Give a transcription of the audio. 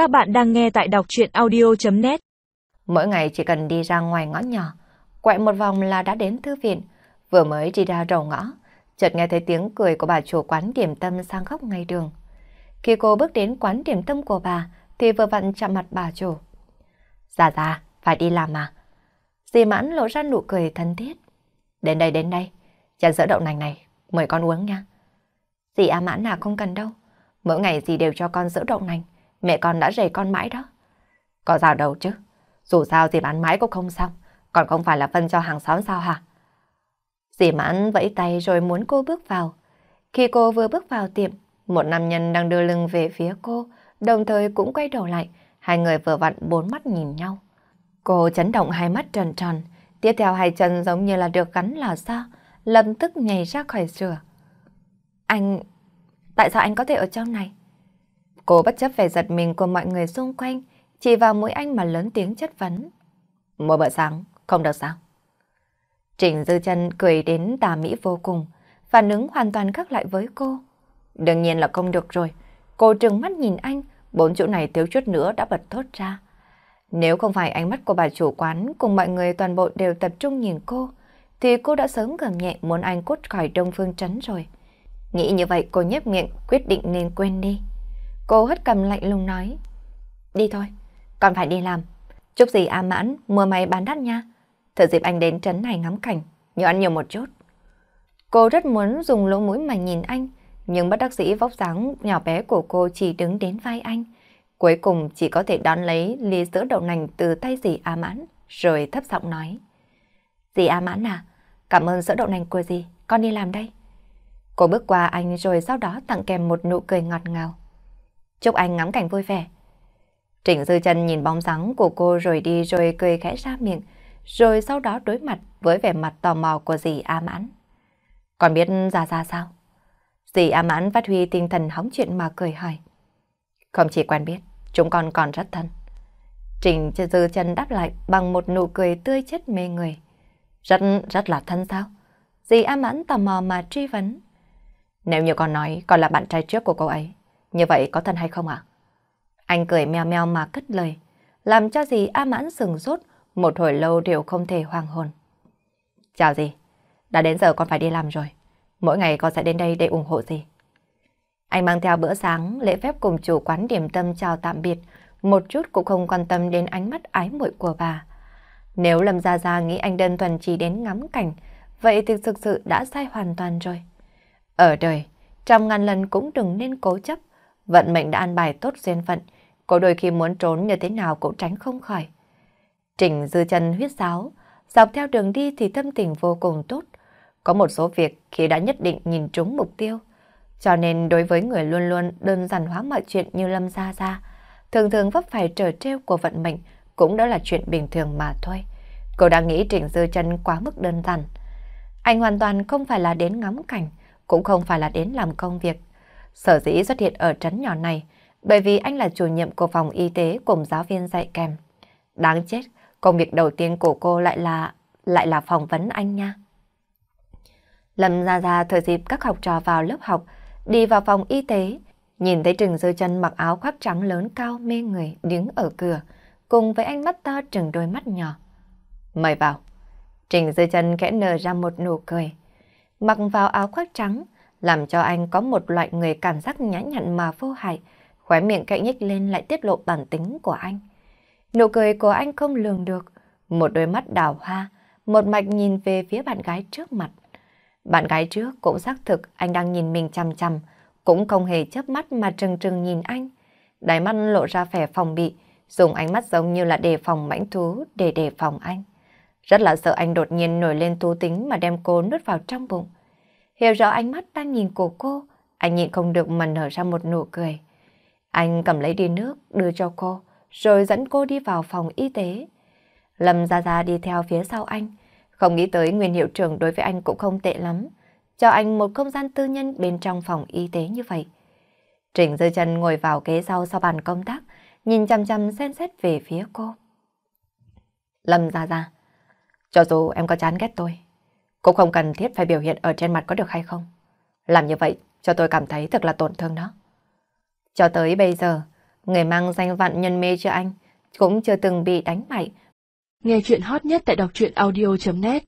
Các bạn đang nghe tại đọc chuyện audio.net Mỗi ngày chỉ cần đi ra ngoài ngõ nhỏ, quẹo một vòng là đã đến thư viện. Vừa mới đi ra đầu ngõ, chợt nghe thấy tiếng cười của bà chủ quán điểm tâm sang góc ngay đường. Khi cô bước đến quán điểm tâm của bà, thì vừa vặn chạm mặt bà chủ. Dạ dạ, phải đi làm mà. Dì mãn lộ ra nụ cười thân thiết. Đến đây, đến đây. Chén sữa đậu nành này, mời con uống nha. Dì A mãn là không cần đâu. Mỗi ngày dì đều cho con sữa đậu nành. Mẹ con đã rầy con mãi đó. Có sao đâu chứ. Dù sao dì bán mãi cũng không xong. Còn không phải là phân cho hàng xóm sao hả? Dì mãn vẫy tay rồi muốn cô bước vào. Khi cô vừa bước vào tiệm, một nam nhân đang đưa lưng về phía cô, đồng thời cũng quay đầu lại. Hai người vừa vặn bốn mắt nhìn nhau. Cô chấn động hai mắt tròn tròn, tiếp theo hai chân giống như là được gắn là sao, lập tức nhảy ra khỏi sửa. Anh... Tại sao anh có thể ở trong này? Cô bất chấp vẻ giật mình của mọi người xung quanh, chỉ vào mũi anh mà lớn tiếng chất vấn. Một bữa sáng, không được sao? Trình Dư chân cười đến tà mỹ vô cùng, phản ứng hoàn toàn khác lại với cô. Đương nhiên là không được rồi. Cô trừng mắt nhìn anh, bốn chỗ này thiếu chút nữa đã bật thốt ra. Nếu không phải ánh mắt của bà chủ quán cùng mọi người toàn bộ đều tập trung nhìn cô, thì cô đã sớm gầm nhẹ muốn anh cút khỏi Đông Phương Trấn rồi. Nghĩ như vậy cô nhếch miệng quyết định nên quên đi. Cô hất cầm lạnh lùng nói. Đi thôi, còn phải đi làm. Chúc gì A mãn, mua máy bán đắt nha. Thử dịp anh đến trấn này ngắm cảnh, nhớ ăn nhiều một chút. Cô rất muốn dùng lỗ mũi mà nhìn anh, nhưng bất đắc dĩ vóc dáng nhỏ bé của cô chỉ đứng đến vai anh. Cuối cùng chỉ có thể đón lấy ly sữa đậu nành từ tay dì A mãn, rồi thấp giọng nói. Dì A mãn à, cảm ơn sữa đậu nành của dì, con đi làm đây. Cô bước qua anh rồi sau đó tặng kèm một nụ cười ngọt ngào. Chúc anh ngắm cảnh vui vẻ. Trịnh Dư chân nhìn bóng dáng của cô rồi đi rồi cười khẽ ra miệng, rồi sau đó đối mặt với vẻ mặt tò mò của dì A Mãn. Còn biết ra ra sao? Dì A Mãn phát huy tinh thần hóng chuyện mà cười hỏi. Không chỉ quen biết, chúng con còn rất thân. Trịnh Dư chân đáp lại bằng một nụ cười tươi chất mê người. Rất, rất là thân sao? Dì A Mãn tò mò mà truy vấn. Nếu như con nói con là bạn trai trước của cô ấy, như vậy có thân hay không ạ? Anh cười meo meo mà cất lời, làm cho dì A Mãn sừng rốt một hồi lâu đều không thể hoàng hồn. Chào dì, đã đến giờ con phải đi làm rồi. Mỗi ngày con sẽ đến đây để ủng hộ dì. Anh mang theo bữa sáng, lễ phép cùng chủ quán điểm tâm chào tạm biệt, một chút cũng không quan tâm đến ánh mắt ái muội của bà. Nếu Lâm Gia Gia nghĩ anh đơn thuần chỉ đến ngắm cảnh, vậy thì thực sự đã sai hoàn toàn rồi. Ở đời, trăm ngàn lần cũng đừng nên cố chấp. Vận mệnh đã an bài tốt duyên phận, có đôi khi muốn trốn như thế nào cũng tránh không khỏi. Trình dư chân huyết sáo, dọc theo đường đi thì tâm tình vô cùng tốt. Có một số việc khi đã nhất định nhìn trúng mục tiêu. Cho nên đối với người luôn luôn đơn giản hóa mọi chuyện như Lâm Gia Gia, thường thường vấp phải trở treo của vận mệnh cũng đó là chuyện bình thường mà thôi. Cô đang nghĩ Trình Dư chân quá mức đơn giản. Anh hoàn toàn không phải là đến ngắm cảnh, cũng không phải là đến làm công việc. Sở dĩ xuất hiện ở trấn nhỏ này bởi vì anh là chủ nhiệm của phòng y tế cùng giáo viên dạy kèm. Đáng chết, công việc đầu tiên của cô lại là lại là phỏng vấn anh nha. Lâm ra ra thời dịp các học trò vào lớp học, đi vào phòng y tế, nhìn thấy Trừng Dư chân mặc áo khoác trắng lớn cao mê người đứng ở cửa, cùng với ánh mắt to trừng đôi mắt nhỏ. Mời vào. Trình Dư chân khẽ nở ra một nụ cười mặc vào áo khoác trắng, làm cho anh có một loại người cảm giác nhã nhặn mà vô hại, khóe miệng cạnh nhích lên lại tiết lộ bản tính của anh. Nụ cười của anh không lường được, một đôi mắt đào hoa, một mạch nhìn về phía bạn gái trước mặt. Bạn gái trước cũng xác thực anh đang nhìn mình chằm chằm, cũng không hề chớp mắt mà trừng trừng nhìn anh. Đáy mắt lộ ra vẻ phòng bị, dùng ánh mắt giống như là đề phòng mãnh thú để đề phòng anh. Rất là sợ anh đột nhiên nổi lên thú tính mà đem cô nuốt vào trong bụng. Hiểu rõ ánh mắt đang nhìn của cô, anh nhịn không được mà nở ra một nụ cười. Anh cầm lấy đi nước, đưa cho cô, rồi dẫn cô đi vào phòng y tế. Lâm Gia Gia đi theo phía sau anh, không nghĩ tới nguyên hiệu trưởng đối với anh cũng không tệ lắm, cho anh một không gian tư nhân bên trong phòng y tế như vậy. Trình Dư chân ngồi vào ghế sau sau bàn công tác, nhìn chăm chăm xem xét về phía cô. Lâm Gia Gia, cho dù em có chán ghét tôi, cũng không cần thiết phải biểu hiện ở trên mặt có được hay không. Làm như vậy cho tôi cảm thấy thật là tổn thương đó. Cho tới bây giờ, Người mang danh vạn nhân mê cho anh, cũng chưa từng bị đánh bại. Nghe chuyện hot nhất tại đọc truyện audio.net